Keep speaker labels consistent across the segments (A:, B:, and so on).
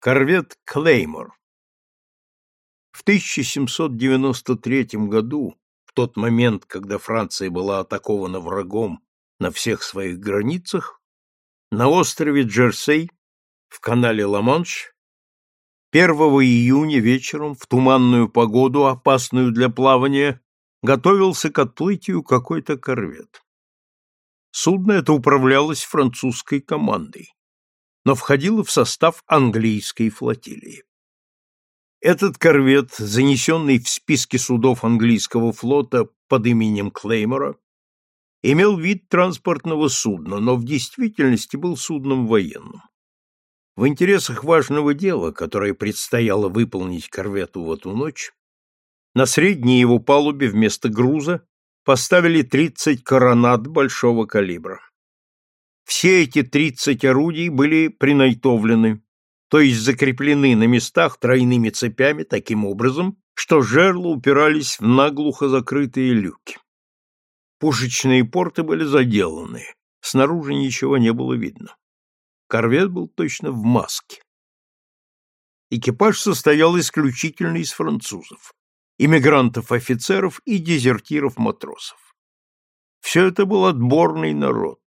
A: Корвет Клеймор В 1793 году, в тот момент, когда Франция была атакована врагом на всех своих границах, на острове Джерсей, в канале Ла-Манш, 1 июня вечером, в туманную погоду, опасную для плавания, готовился к отплытию какой-то корвет. Судно это управлялось французской командой но входила в состав английской флотилии. Этот корвет, занесенный в списки судов английского флота под именем Клеймора, имел вид транспортного судна, но в действительности был судном военным. В интересах важного дела, которое предстояло выполнить корвету в эту ночь, на средней его палубе вместо груза поставили 30 коронат большого калибра. Все эти тридцать орудий были принайтовлены, то есть закреплены на местах тройными цепями таким образом, что жерла упирались в наглухо закрытые люки. Пушечные порты были заделаны, снаружи ничего не было видно. Корвет был точно в маске. Экипаж состоял исключительно из французов, иммигрантов-офицеров и дезертиров-матросов. Все это был отборный народ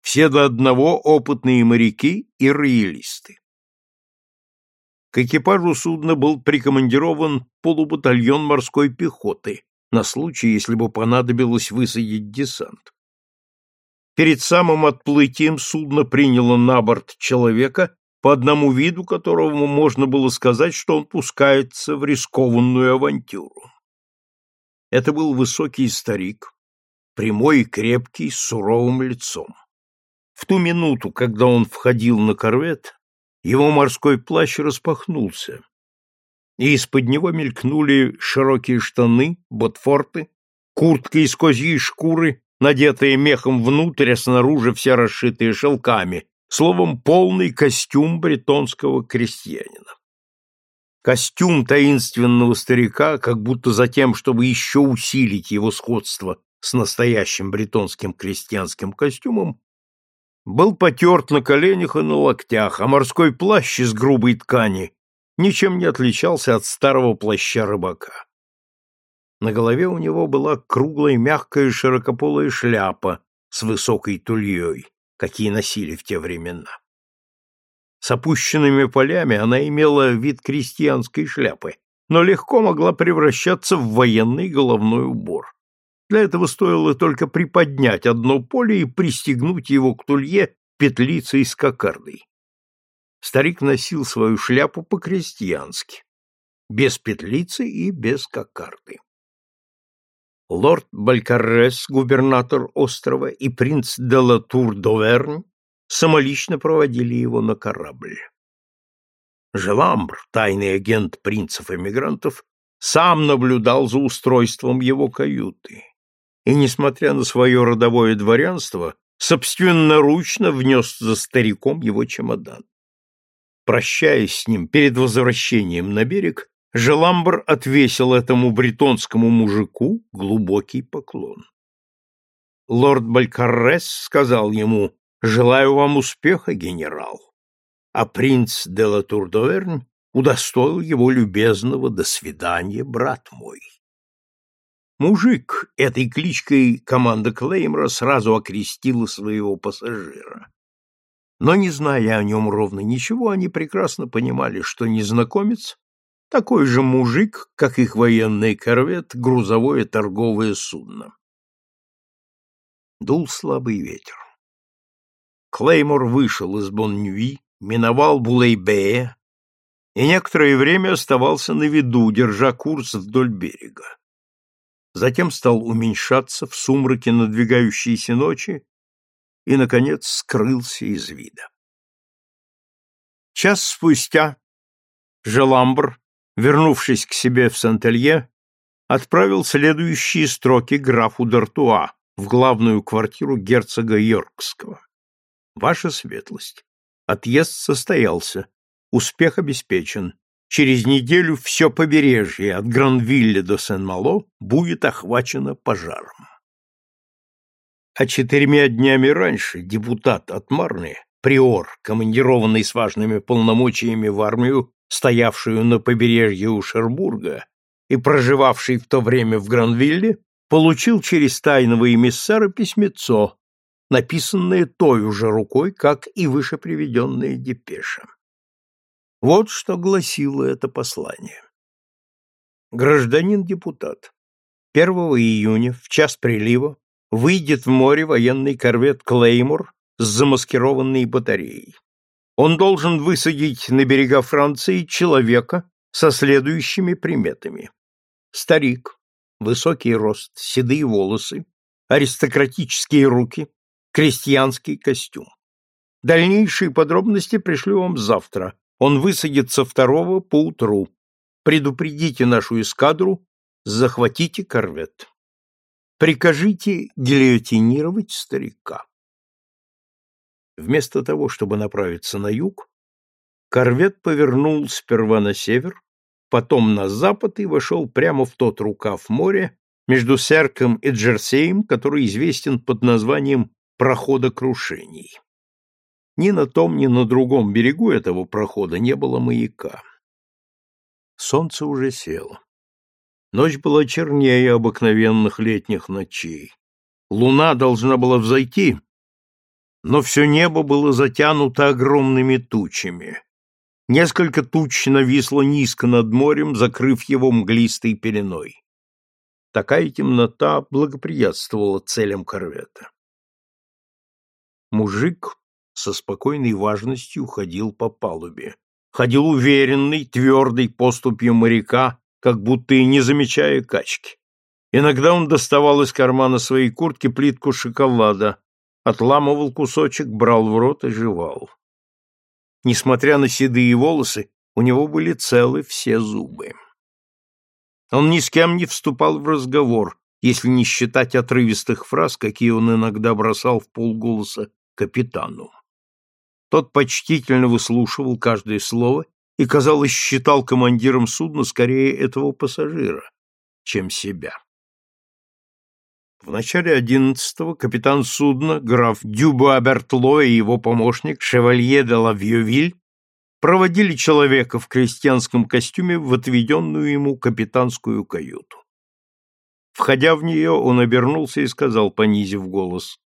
A: все до одного опытные моряки и роялисты. К экипажу судна был прикомандирован полубатальон морской пехоты на случай, если бы понадобилось высадить десант. Перед самым отплытием судно приняло на борт человека, по одному виду которого можно было сказать, что он пускается в рискованную авантюру. Это был высокий старик, прямой и крепкий, с суровым лицом. В ту минуту, когда он входил на корвет, его морской плащ распахнулся, и из-под него мелькнули широкие штаны, ботфорты, куртка из козьей шкуры, надетая мехом внутрь, а снаружи вся расшитая шелками, словом, полный костюм бретонского крестьянина. Костюм таинственного старика, как будто за тем, чтобы еще усилить его сходство с настоящим бретонским крестьянским костюмом, был потерт на коленях и на локтях, а морской плащ из грубой ткани ничем не отличался от старого плаща рыбака. На голове у него была круглая мягкая широкополая шляпа с высокой тульей, какие носили в те времена. С опущенными полями она имела вид крестьянской шляпы, но легко могла превращаться в военный головной убор. Для этого стоило только приподнять одно поле и пристегнуть его к тулье петлицей с кокардой. Старик носил свою шляпу по-крестьянски, без петлицы и без кокарды. Лорд Балькаррес, губернатор острова, и принц де Латур-Довернь самолично проводили его на корабль. Желамбр, тайный агент принцев-эмигрантов, сам наблюдал за устройством его каюты и, несмотря на свое родовое дворянство, собственноручно внес за стариком его чемодан. Прощаясь с ним перед возвращением на берег, Желамбр отвесил этому бретонскому мужику глубокий поклон. Лорд Балькаррес сказал ему «Желаю вам успеха, генерал», а принц де Латур-Довернь удостоил его любезного «До свидания, брат мой». Мужик этой кличкой команда Клеймора сразу окрестила своего пассажира. Но, не зная о нем ровно ничего, они прекрасно понимали, что незнакомец — такой же мужик, как их военный корвет, грузовое торговое судно. Дул слабый ветер. Клеймор вышел из Боннюи, миновал Булейбея и некоторое время оставался на виду, держа курс вдоль берега затем стал уменьшаться в сумраке надвигающейся ночи и, наконец, скрылся из вида. Час спустя Желамбр, вернувшись к себе в Сантелье, отправил следующие строки графу Д'Артуа в главную квартиру герцога Йоркского. «Ваша светлость, отъезд состоялся, успех обеспечен. Через неделю все побережье от Гранвилля до Сен-Мало будет охвачено пожаром. А четырьмя днями раньше депутат от Марны приор, командированный с важными полномочиями в армию, стоявшую на побережье у Шербурга и проживавший в то время в Гранвилле, получил через тайного эмиссара письмецо, написанное той уже рукой, как и выше приведенная депеша. Вот что гласило это послание. Гражданин-депутат, 1 июня в час прилива выйдет в море военный корвет «Клеймор» с замаскированной батареей. Он должен высадить на берега Франции человека со следующими приметами. Старик, высокий рост, седые волосы, аристократические руки, крестьянский костюм. Дальнейшие подробности пришлю вам завтра. Он высадится второго по утру. Предупредите нашу эскадру, захватите корвет. Прикажите гильотинировать старика. Вместо того, чтобы направиться на юг, корвет повернул сперва на север, потом на запад и вошел прямо в тот рукав моря между Серком и Джерсеем, который известен под названием «прохода крушений». Ни на том, ни на другом берегу этого прохода не было маяка. Солнце уже село. Ночь была чернее обыкновенных летних ночей. Луна должна была взойти, но все небо было затянуто огромными тучами. Несколько туч нависло низко над морем, закрыв его мглистой пеленой. Такая темнота благоприятствовала целям корвета. Мужик со спокойной важностью ходил по палубе. Ходил уверенный, твердой поступью моряка, как будто и не замечая качки. Иногда он доставал из кармана своей куртки плитку шоколада, отламывал кусочек, брал в рот и жевал. Несмотря на седые волосы, у него были целы все зубы. Он ни с кем не вступал в разговор, если не считать отрывистых фраз, какие он иногда бросал в полголоса капитану. Тот почтительно выслушивал каждое слово и, казалось, считал командиром судна скорее этого пассажира, чем себя. В начале одиннадцатого капитан судна, граф Дюба Бертло и его помощник Шевалье де Лавьевиль проводили человека в крестьянском костюме в отведенную ему капитанскую каюту. Входя в нее, он обернулся и сказал, понизив голос,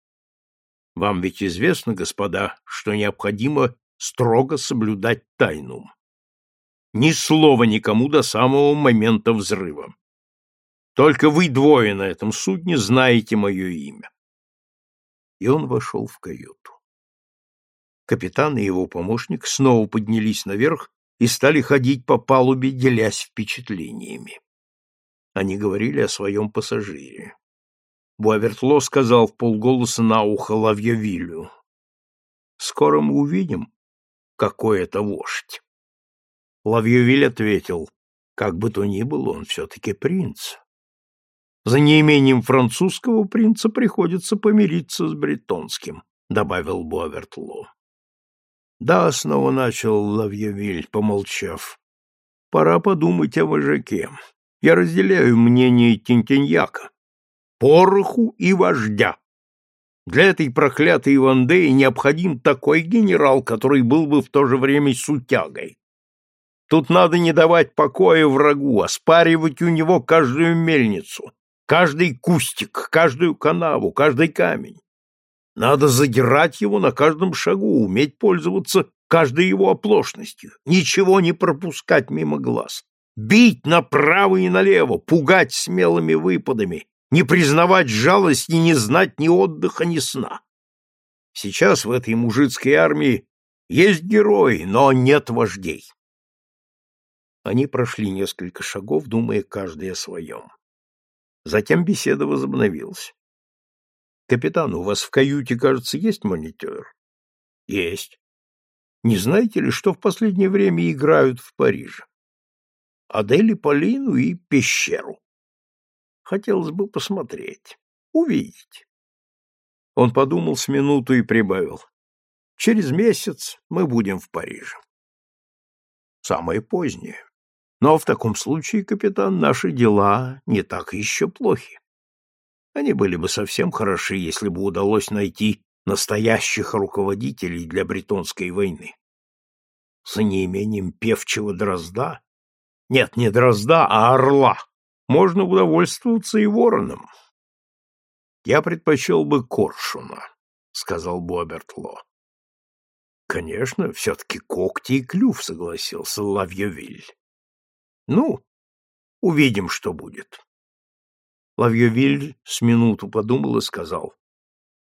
A: «Вам ведь известно, господа, что необходимо строго соблюдать тайну. Ни слова никому до самого момента взрыва. Только вы двое на этом судне знаете мое имя. И он вошел в каюту. Капитан и его помощник снова поднялись наверх и стали ходить по палубе, делясь впечатлениями. Они говорили о своем пассажире. Буавертло сказал в полголоса на ухо Лавьявилю. «Скоро мы увидим, какой это вождь». Лавьявиль ответил, как бы то ни было, он все-таки принц. За неимением французского принца приходится помириться с бретонским, добавил Буавертло. Да, снова начал Лавьевиль, помолчав. Пора подумать о вожаке. Я разделяю мнение Тинтиньяка. Пороху и вождя. Для этой проклятой Вандеи необходим такой генерал, который был бы в то же время сутягой. Тут надо не давать покоя врагу, оспаривать у него каждую мельницу, каждый кустик, каждую канаву, каждый камень. Надо задирать его на каждом шагу, уметь пользоваться каждой его оплошностью, ничего не пропускать мимо глаз, бить направо и налево, пугать смелыми выпадами, не признавать жалости, не знать ни отдыха, ни сна. Сейчас в этой мужицкой армии есть герои, но нет вождей. Они прошли несколько шагов, думая каждый о своем. Затем беседа возобновилась. «Капитан, у вас в каюте, кажется, есть монитор?» «Есть. Не знаете ли, что в последнее время играют в Париже?» «Адели Полину и пещеру. Хотелось бы посмотреть, увидеть». Он подумал с минуту и прибавил. «Через месяц мы будем в Париже». «Самое позднее. Но в таком случае, капитан, наши дела не так еще плохи. Они были бы совсем хороши, если бы удалось найти настоящих руководителей для Бретонской войны. За неимением певчего дрозда? Нет, не дрозда, а орла. Можно удовольствоваться и вороном. Я предпочел бы коршуна, — сказал Бобертло. Конечно, все-таки когти и клюв, — согласился Лавьевиль. Ну, увидим, что будет. Лавьевиль с минуту подумал и сказал.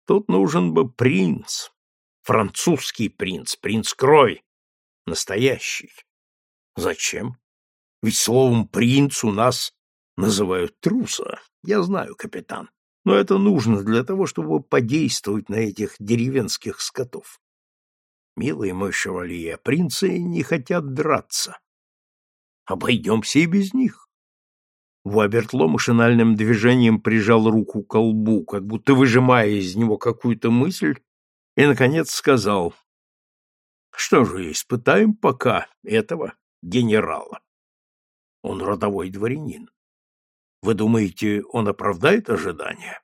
A: Тут нужен бы принц, французский принц, принц Крой, настоящий. Зачем? Ведь словом «принц» у нас называют труса. Я знаю, капитан. Но это нужно для того, чтобы подействовать на этих деревенских скотов. Милый мой шевалье, принцы не хотят драться. Обойдемся и без них. Вуабертло машинальным движением прижал руку к колбу, как будто выжимая из него какую-то мысль, и, наконец, сказал, «Что же, испытаем пока этого генерала. Он родовой дворянин. Вы думаете, он оправдает ожидания?»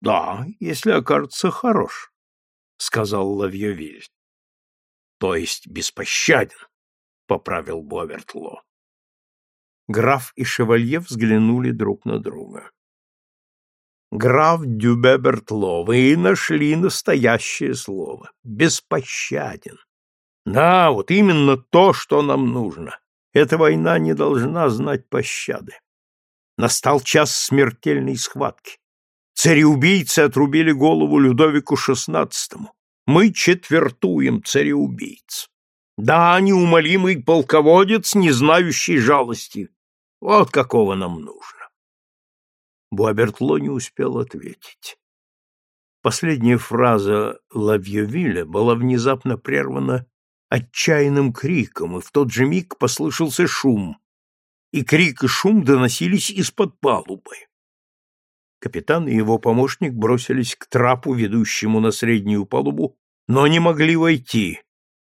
A: «Да, если окажется хорош», — сказал Лавьевиль. «То есть беспощаден», — поправил Бовертло. Граф и шевалье взглянули друг на друга. Граф Дюбебертло, вы нашли настоящее слово. Беспощаден. Да, вот именно то, что нам нужно. Эта война не должна знать пощады. Настал час смертельной схватки. Цареубийцы отрубили голову Людовику XVI. Мы четвертуем цареубийц. Да, неумолимый полководец, не знающий жалости, вот какого нам нужно. Буабертло не успел ответить. Последняя фраза Лавьевиля была внезапно прервана отчаянным криком, и в тот же миг послышался шум, и крик и шум доносились из-под палубы. Капитан и его помощник бросились к трапу, ведущему на среднюю палубу, но не могли войти.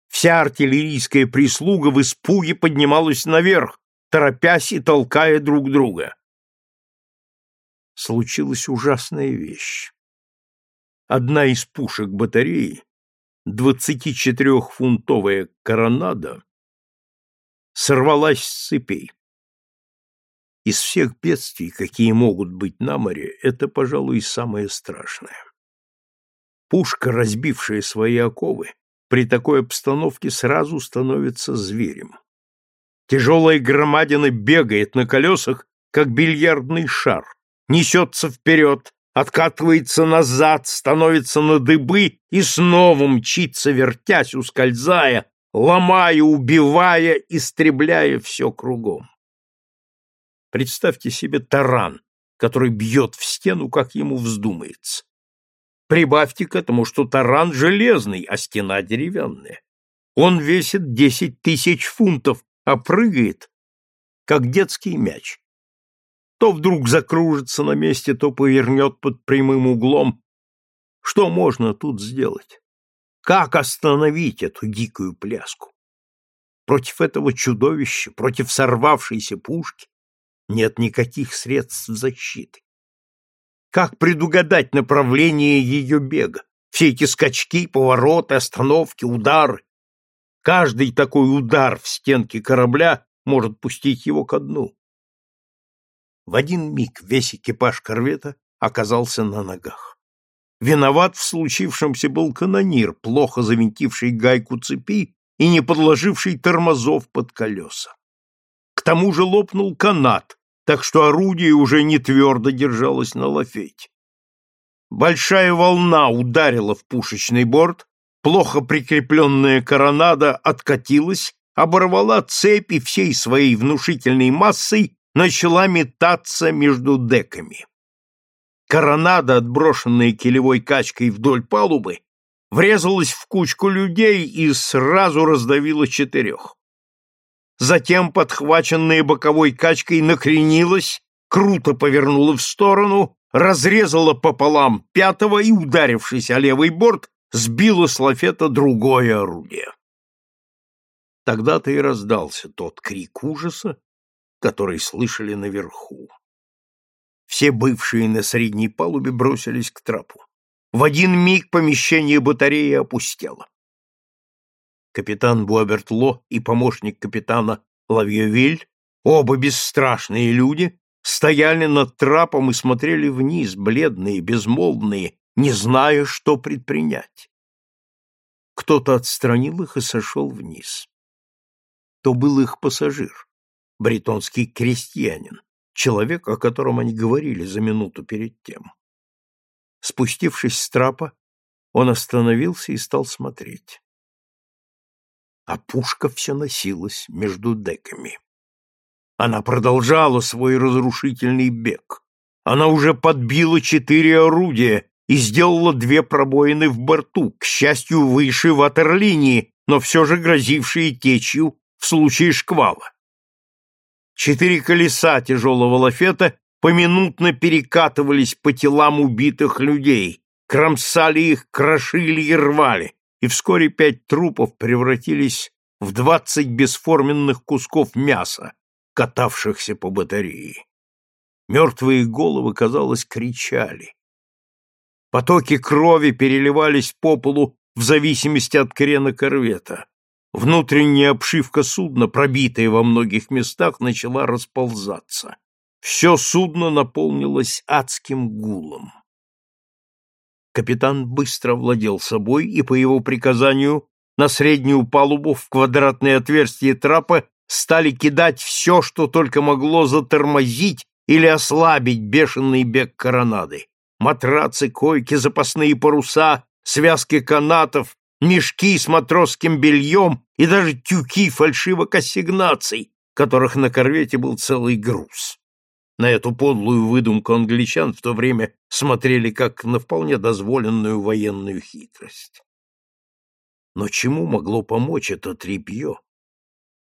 A: Вся артиллерийская прислуга в испуге поднималась наверх, торопясь и толкая друг друга. Случилась ужасная вещь. Одна из пушек батареи, 24-фунтовая коронада, сорвалась с цепей. Из всех бедствий, какие могут быть на море, это, пожалуй, самое страшное. Пушка, разбившая свои оковы, при такой обстановке сразу становится зверем. Тяжелая громадина бегает на колесах, как бильярдный шар, несется вперед, откатывается назад, становится на дыбы и снова мчится, вертясь, ускользая, ломая, убивая, истребляя все кругом. Представьте себе таран, который бьет в стену, как ему вздумается. Прибавьте к этому, что таран железный, а стена деревянная. Он весит десять тысяч фунтов, а прыгает, как детский мяч. То вдруг закружится на месте, то повернет под прямым углом. Что можно тут сделать? Как остановить эту дикую пляску? Против этого чудовища, против сорвавшейся пушки нет никаких средств защиты. Как предугадать направление ее бега? Все эти скачки, повороты, остановки, удары. Каждый такой удар в стенки корабля может пустить его ко дну. В один миг весь экипаж корвета оказался на ногах. Виноват в случившемся был канонир, плохо завинтивший гайку цепи и не подложивший тормозов под колеса. Тому же лопнул канат, так что орудие уже не твердо держалось на лафете. Большая волна ударила в пушечный борт, плохо прикрепленная коронада откатилась, оборвала цепи всей своей внушительной массой, начала метаться между деками. Коронада, отброшенная килевой качкой вдоль палубы, врезалась в кучку людей и сразу раздавила четырех. Затем, подхваченная боковой качкой, накренилась, круто повернула в сторону, разрезала пополам пятого и, ударившись о левый борт, сбило с лафета другое орудие. Тогда-то и раздался тот крик ужаса, который слышали наверху. Все бывшие на средней палубе бросились к трапу. В один миг помещение батареи опустело. Капитан Буабертло и помощник капитана Лавьевиль, оба бесстрашные люди, стояли над трапом и смотрели вниз, бледные, безмолвные, не зная, что предпринять. Кто-то отстранил их и сошел вниз. То был их пассажир, бретонский крестьянин, человек, о котором они говорили за минуту перед тем. Спустившись с трапа, он остановился и стал смотреть. А пушка все носилась между деками. Она продолжала свой разрушительный бег. Она уже подбила четыре орудия и сделала две пробоины в борту, к счастью, выше ватерлинии, но все же грозившие течью в случае шквала. Четыре колеса тяжелого лафета поминутно перекатывались по телам убитых людей, кромсали их, крошили и рвали, и вскоре пять трупов превратились в двадцать бесформенных кусков мяса, катавшихся по батарее. Мертвые головы, казалось, кричали. Потоки крови переливались по полу в зависимости от крена корвета. Внутренняя обшивка судна, пробитая во многих местах, начала расползаться все судно наполнилось адским гулом. Капитан быстро владел собой, и по его приказанию на среднюю палубу в квадратное отверстие трапа стали кидать все, что только могло затормозить или ослабить бешеный бег коронады. Матрацы, койки, запасные паруса, связки канатов, мешки с матросским бельем и даже тюки фальшивок ассигнаций, которых на корвете был целый груз. На эту подлую выдумку англичан в то время смотрели как на вполне дозволенную военную хитрость. Но чему могло помочь это тряпье,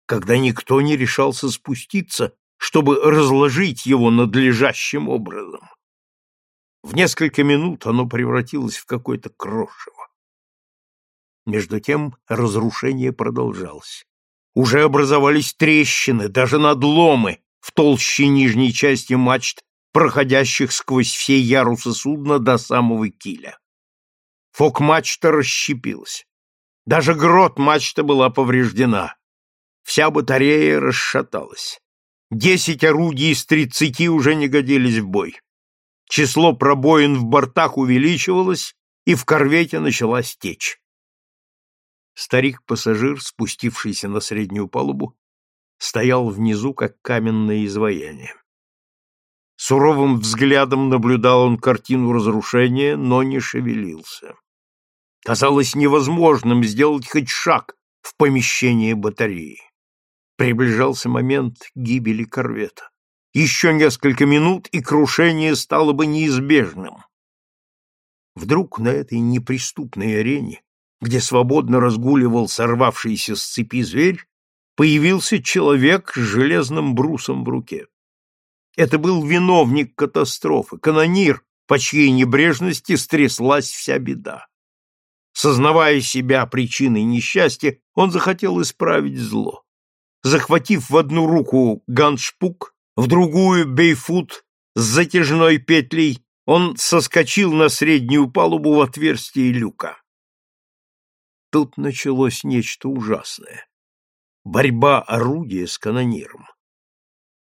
A: когда никто не решался спуститься, чтобы разложить его надлежащим образом? В несколько минут оно превратилось в какое-то крошево. Между тем разрушение продолжалось. Уже образовались трещины, даже надломы, в толще нижней части мачт, проходящих сквозь все ярусы судна до самого киля. Фок-мачта расщепилась. Даже грот мачта была повреждена. Вся батарея расшаталась. Десять орудий из тридцати уже не годились в бой. Число пробоин в бортах увеличивалось, и в корвете началась течь. Старик-пассажир, спустившийся на среднюю палубу, стоял внизу, как каменное изваяние. Суровым взглядом наблюдал он картину разрушения, но не шевелился. Казалось невозможным сделать хоть шаг в помещение батареи. Приближался момент гибели корвета. Еще несколько минут, и крушение стало бы неизбежным. Вдруг на этой неприступной арене, где свободно разгуливал сорвавшийся с цепи зверь, появился человек с железным брусом в руке. Это был виновник катастрофы, канонир, по чьей небрежности стряслась вся беда. Сознавая себя причиной несчастья, он захотел исправить зло. Захватив в одну руку ганшпук, в другую бейфут с затяжной петлей, он соскочил на среднюю палубу в отверстие люка. Тут началось нечто ужасное борьба орудия с канониром.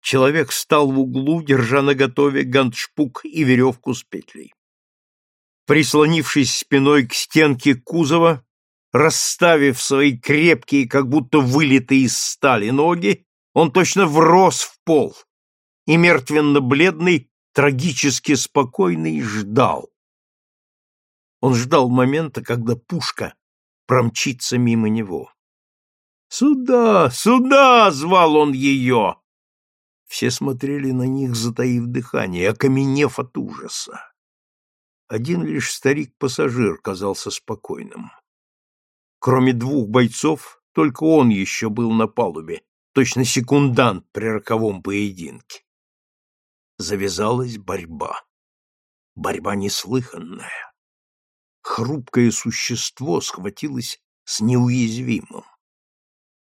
A: Человек стал в углу, держа наготове гандшпук и веревку с петлей. Прислонившись спиной к стенке кузова, расставив свои крепкие, как будто вылитые из стали ноги, он точно врос в пол и мертвенно-бледный, трагически спокойный ждал. Он ждал момента, когда пушка промчится мимо него. «Сюда! Сюда!» — звал он ее. Все смотрели на них, затаив дыхание, окаменев от ужаса. Один лишь старик-пассажир казался спокойным. Кроме двух бойцов, только он еще был на палубе, точно секундант при роковом поединке. Завязалась борьба. Борьба неслыханная. Хрупкое существо схватилось с неуязвимым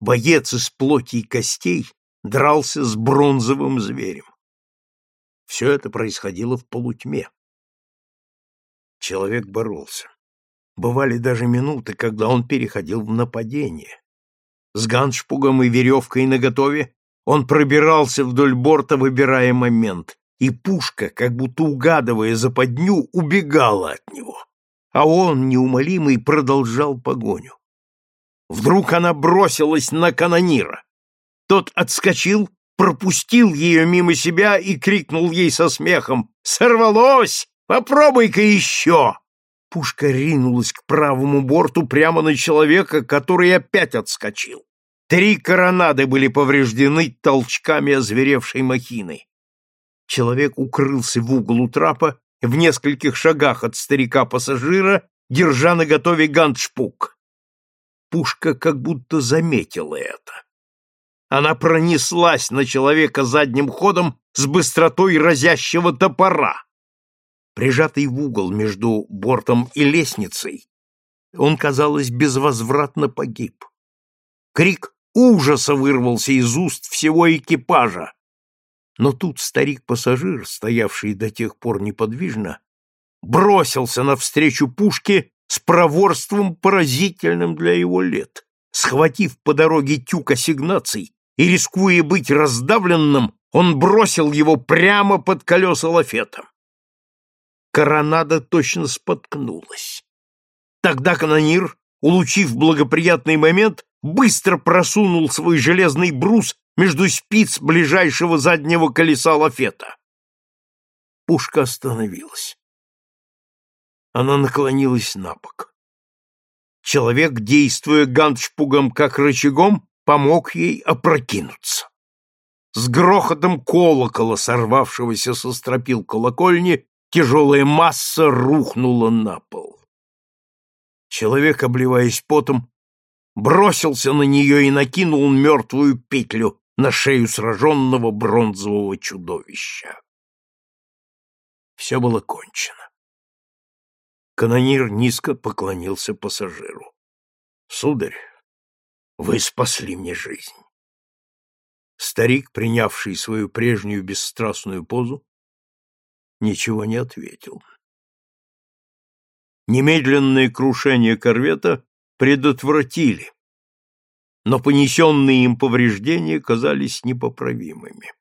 A: боец из плоти и костей дрался с бронзовым зверем. Все это происходило в полутьме. Человек боролся. Бывали даже минуты, когда он переходил в нападение. С ганшпугом и веревкой наготове он пробирался вдоль борта, выбирая момент, и пушка, как будто угадывая западню, убегала от него. А он, неумолимый, продолжал погоню. Вдруг она бросилась на канонира. Тот отскочил, пропустил ее мимо себя и крикнул ей со смехом «Сорвалось! Попробуй-ка еще!» Пушка ринулась к правому борту прямо на человека, который опять отскочил. Три коронады были повреждены толчками озверевшей махины. Человек укрылся в угол у трапа в нескольких шагах от старика-пассажира, держа наготове гандшпук. Пушка как будто заметила это. Она пронеслась на человека задним ходом с быстротой разящего топора. Прижатый в угол между бортом и лестницей, он, казалось, безвозвратно погиб. Крик ужаса вырвался из уст всего экипажа. Но тут старик-пассажир, стоявший до тех пор неподвижно, бросился навстречу пушке с проворством, поразительным для его лет. Схватив по дороге тюк ассигнаций и, рискуя быть раздавленным, он бросил его прямо под колеса лафета. Коронада точно споткнулась. Тогда канонир, улучив благоприятный момент, быстро просунул свой железный брус между спиц ближайшего заднего колеса лафета. Пушка остановилась. Она наклонилась на бок. Человек, действуя гандшпугом как рычагом, помог ей опрокинуться. С грохотом колокола, сорвавшегося со стропил колокольни, тяжелая масса рухнула на пол. Человек, обливаясь потом, бросился на нее и накинул мертвую петлю на шею сраженного бронзового чудовища. Все было кончено. Канонир низко поклонился пассажиру. — Сударь, вы спасли мне жизнь. Старик, принявший свою прежнюю бесстрастную позу, ничего не ответил. Немедленное крушение корвета предотвратили, но понесенные им повреждения казались непоправимыми.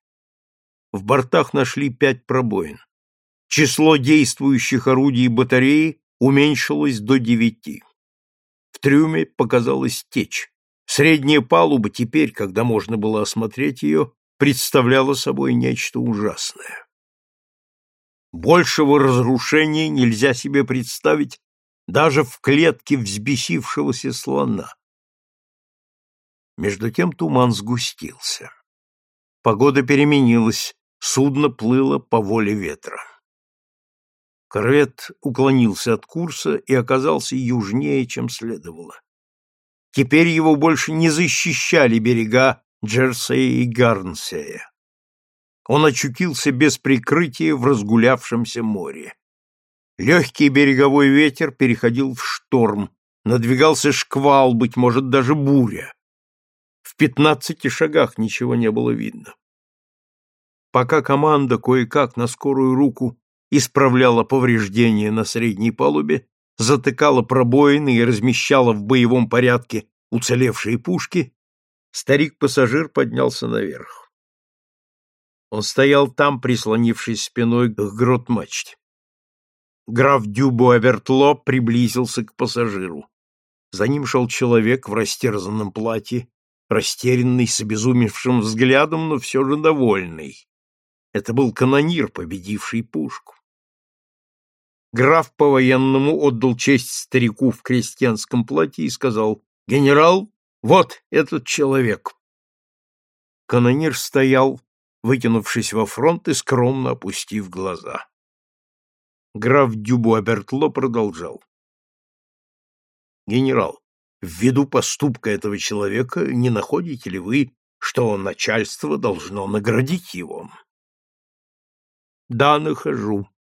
A: В бортах нашли пять пробоин. Число действующих орудий батареи уменьшилось до девяти. В трюме показалась течь. Средняя палуба теперь, когда можно было осмотреть ее, представляла собой нечто ужасное. Большего разрушения нельзя себе представить даже в клетке взбесившегося слона. Между тем туман сгустился. Погода переменилась, судно плыло по воле ветра. Корвет уклонился от курса и оказался южнее, чем следовало. Теперь его больше не защищали берега Джерсея и Гарнсея. Он очутился без прикрытия в разгулявшемся море. Легкий береговой ветер переходил в шторм, надвигался шквал, быть может, даже буря. В пятнадцати шагах ничего не было видно. Пока команда кое-как на скорую руку исправляла повреждения на средней палубе, затыкала пробоины и размещала в боевом порядке уцелевшие пушки, старик-пассажир поднялся наверх. Он стоял там, прислонившись спиной к грот-мачте. Граф Дюбу-Авертло приблизился к пассажиру. За ним шел человек в растерзанном платье, растерянный, с обезумевшим взглядом, но все же довольный. Это был канонир, победивший пушку. Граф по-военному отдал честь старику в крестьянском платье и сказал, «Генерал, вот этот человек». Канонир стоял, вытянувшись во фронт и скромно опустив глаза. Граф Дюбуабертло продолжал. «Генерал, ввиду поступка этого человека не находите ли вы, что начальство должно наградить его?» «Да, нахожу», —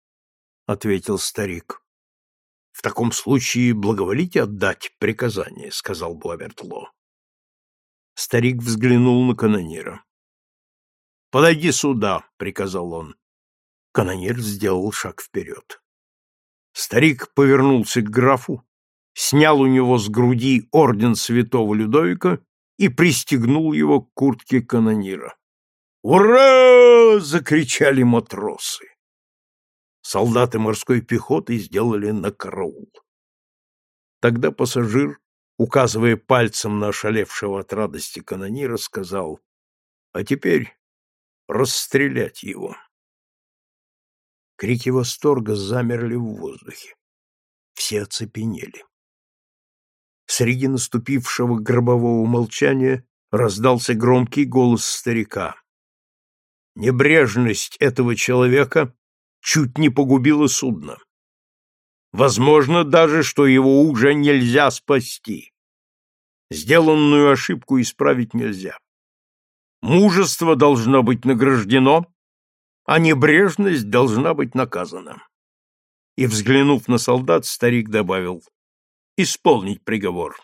A: ответил старик. — В таком случае благоволите отдать приказание, — сказал Буавертло. Старик взглянул на канонира. — Подойди сюда, — приказал он. Канонир сделал шаг вперед. Старик повернулся к графу, снял у него с груди орден святого Людовика и пристегнул его к куртке канонира. «Ура!» — закричали матросы. Солдаты морской пехоты сделали на караул. Тогда пассажир, указывая пальцем на ошалевшего от радости канонира, сказал, «А теперь расстрелять его». Крики восторга замерли в воздухе. Все оцепенели. Среди наступившего гробового молчания раздался громкий голос старика. Небрежность этого человека чуть не погубила судно. Возможно даже, что его уже нельзя спасти. Сделанную ошибку исправить нельзя. Мужество должно быть награждено, а небрежность должна быть наказана. И, взглянув на солдат, старик добавил «Исполнить приговор».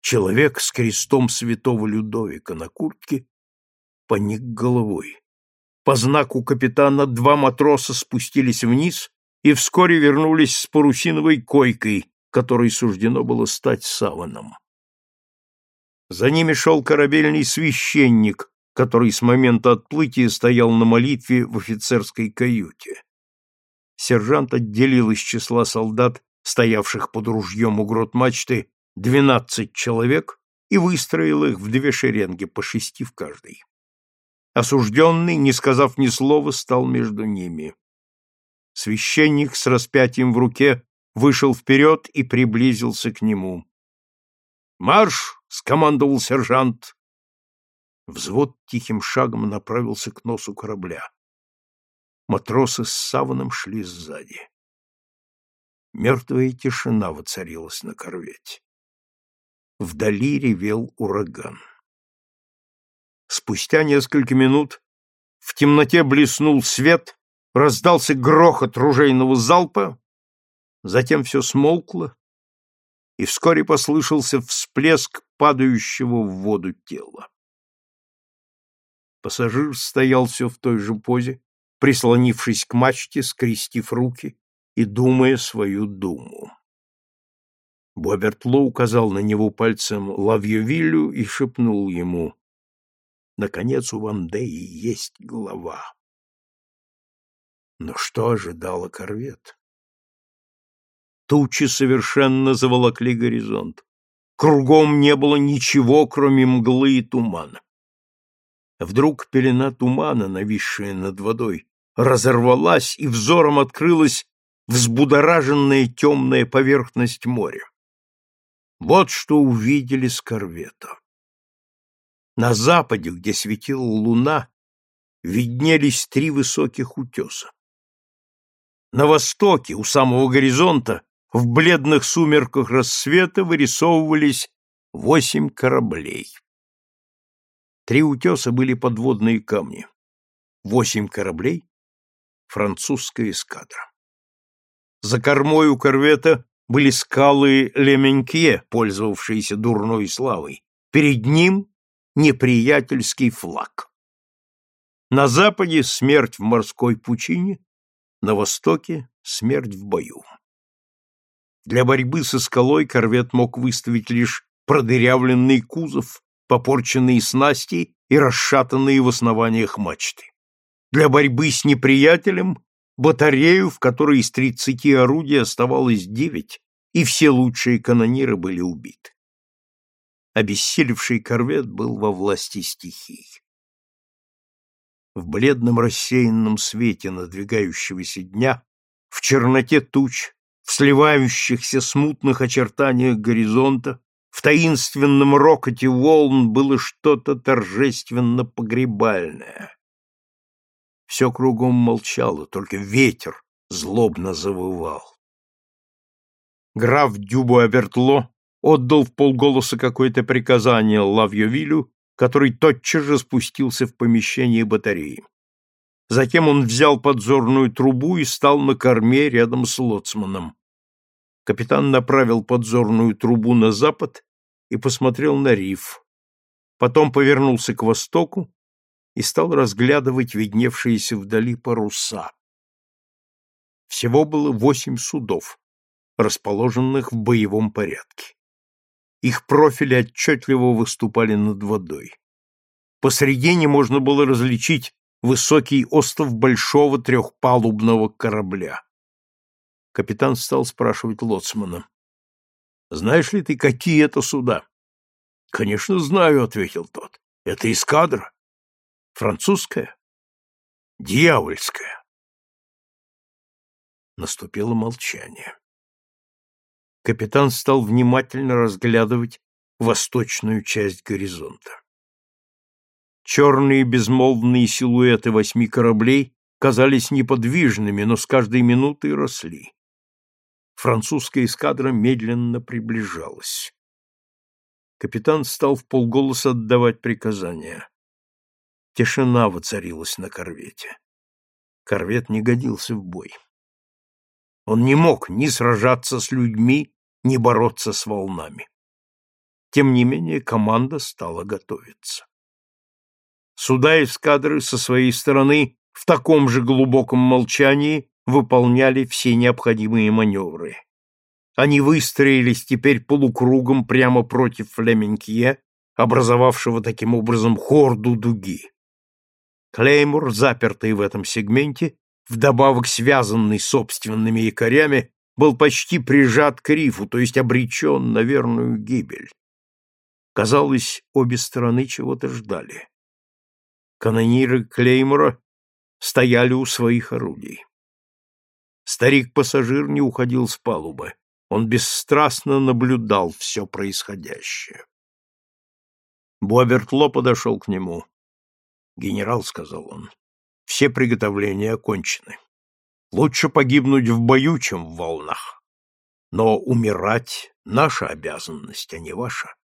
A: Человек с крестом святого Людовика на куртке поник головой. По знаку капитана два матроса спустились вниз и вскоре вернулись с парусиновой койкой, которой суждено было стать саваном. За ними шел корабельный священник, который с момента отплытия стоял на молитве в офицерской каюте. Сержант отделил из числа солдат, стоявших под ружьем у грот мачты, двенадцать человек и выстроил их в две шеренги, по шести в каждой. Осужденный, не сказав ни слова, стал между ними. Священник с распятием в руке вышел вперед и приблизился к нему. «Марш!» — скомандовал сержант. Взвод тихим шагом направился к носу корабля. Матросы с саваном шли сзади. Мертвая тишина воцарилась на корвете. Вдали ревел ураган. Спустя несколько минут в темноте блеснул свет, раздался грохот ружейного залпа, затем все смолкло, и вскоре послышался всплеск падающего в воду тела. Пассажир стоял все в той же позе, прислонившись к мачте, скрестив руки и думая свою думу. Бобертло указал на него пальцем Лавьевилю и шепнул ему «Наконец у Вандеи есть глава». Но что ожидало корвет? Тучи совершенно заволокли горизонт. Кругом не было ничего, кроме мглы и тумана. Вдруг пелена тумана, нависшая над водой, разорвалась, и взором открылась взбудораженная темная поверхность моря. Вот что увидели с корвета. На западе, где светила луна, виднелись три высоких утеса. На востоке, у самого горизонта, в бледных сумерках рассвета вырисовывались восемь кораблей. Три утеса были подводные камни. Восемь кораблей — французская эскадра. За кормой у корвета были скалы Леменкье, пользовавшиеся дурной славой. Перед ним неприятельский флаг. На западе смерть в морской пучине, на востоке смерть в бою. Для борьбы со скалой корвет мог выставить лишь продырявленный кузов попорченные снасти и расшатанные в основаниях мачты. Для борьбы с неприятелем батарею, в которой из тридцати орудий оставалось девять, и все лучшие канониры были убиты. Обессилевший корвет был во власти стихий. В бледном рассеянном свете надвигающегося дня, в черноте туч, в сливающихся смутных очертаниях горизонта, в таинственном рокоте волн было что-то торжественно погребальное. Все кругом молчало, только ветер злобно завывал. Граф Дюбу-Авертло отдал в полголоса какое-то приказание Лавьевилю, который тотчас же спустился в помещение батареи. Затем он взял подзорную трубу и стал на корме рядом с лоцманом. Капитан направил подзорную трубу на запад и посмотрел на риф. Потом повернулся к востоку и стал разглядывать видневшиеся вдали паруса. Всего было восемь судов, расположенных в боевом порядке. Их профили отчетливо выступали над водой. Посредине можно было различить высокий остров большого трехпалубного корабля. Капитан стал спрашивать лоцмана. «Знаешь ли ты, какие это суда?» «Конечно, знаю», — ответил тот. «Это эскадра. Французская? Дьявольская». Наступило молчание. Капитан стал внимательно разглядывать восточную часть горизонта. Черные безмолвные силуэты восьми кораблей казались неподвижными, но с каждой минутой росли. Французская эскадра медленно приближалась. Капитан стал в полголоса отдавать приказания. Тишина воцарилась на корвете. Корвет не годился в бой. Он не мог ни сражаться с людьми, ни бороться с волнами. Тем не менее команда стала готовиться. Суда эскадры со своей стороны в таком же глубоком молчании выполняли все необходимые маневры. Они выстроились теперь полукругом прямо против Флеменкье, образовавшего таким образом хорду дуги. Клеймур, запертый в этом сегменте, вдобавок связанный собственными якорями, был почти прижат к рифу, то есть обречен на верную гибель. Казалось, обе стороны чего-то ждали. Канониры Клеймора стояли у своих орудий. Старик-пассажир не уходил с палубы. Он бесстрастно наблюдал все происходящее. Буавертло подошел к нему. «Генерал», — сказал он, — «все приготовления окончены. Лучше погибнуть в бою, чем в волнах. Но умирать — наша обязанность, а не ваша.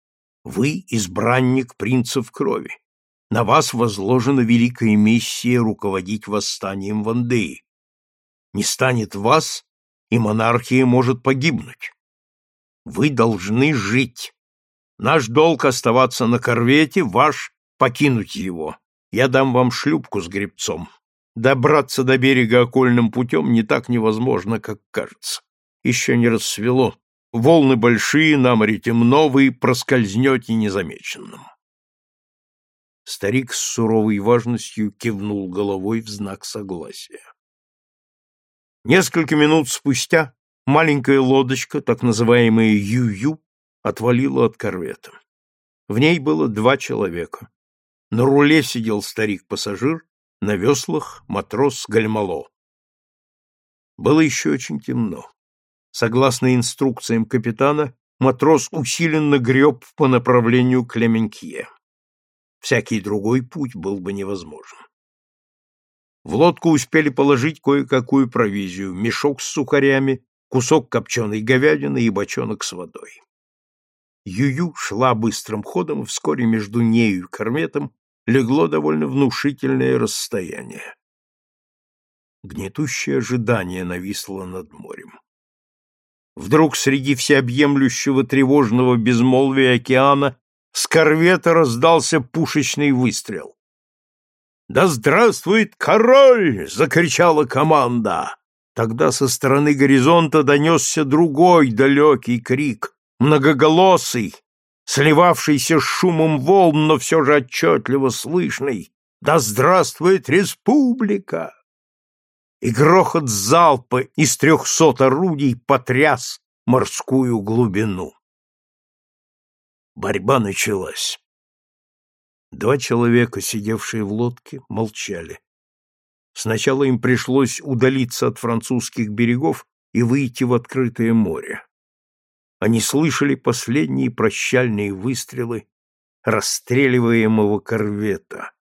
A: Вы — избранник принцев крови. На вас возложена великая миссия руководить восстанием в Андее. Не станет вас, и монархия может погибнуть. Вы должны жить. Наш долг оставаться на корвете, ваш — покинуть его. Я дам вам шлюпку с гребцом. Добраться до берега окольным путем не так невозможно, как кажется. Еще не рассвело. Волны большие, на море темно, вы проскользнете незамеченным. Старик с суровой важностью кивнул головой в знак согласия. Несколько минут спустя маленькая лодочка, так называемая Ю-Ю, отвалила от корвета. В ней было два человека. На руле сидел старик-пассажир, на веслах матрос Гальмало. Было еще очень темно. Согласно инструкциям капитана, матрос усиленно греб по направлению к Леменкье. Всякий другой путь был бы невозможен. В лодку успели положить кое-какую провизию, мешок с сухарями, кусок копченой говядины и бочонок с водой. Юю шла быстрым ходом, и вскоре между нею и корметом легло довольно внушительное расстояние. Гнетущее ожидание нависло над морем. Вдруг среди всеобъемлющего тревожного безмолвия океана с корвета раздался пушечный выстрел. «Да здравствует король!» — закричала команда. Тогда со стороны горизонта донесся другой далекий крик, многоголосый, сливавшийся с шумом волн, но все же отчетливо слышный. «Да здравствует республика!» И грохот залпа из трехсот орудий потряс морскую глубину. Борьба началась. Два человека, сидевшие в лодке, молчали. Сначала им пришлось удалиться от французских берегов и выйти в открытое море. Они слышали последние прощальные выстрелы расстреливаемого корвета.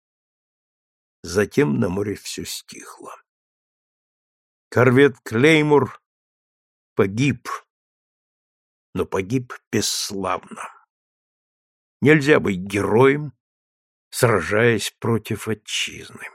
A: Затем на море все стихло. Корвет Клеймур погиб, но погиб бесславно. Нельзя быть героем, сражаясь против отчизны.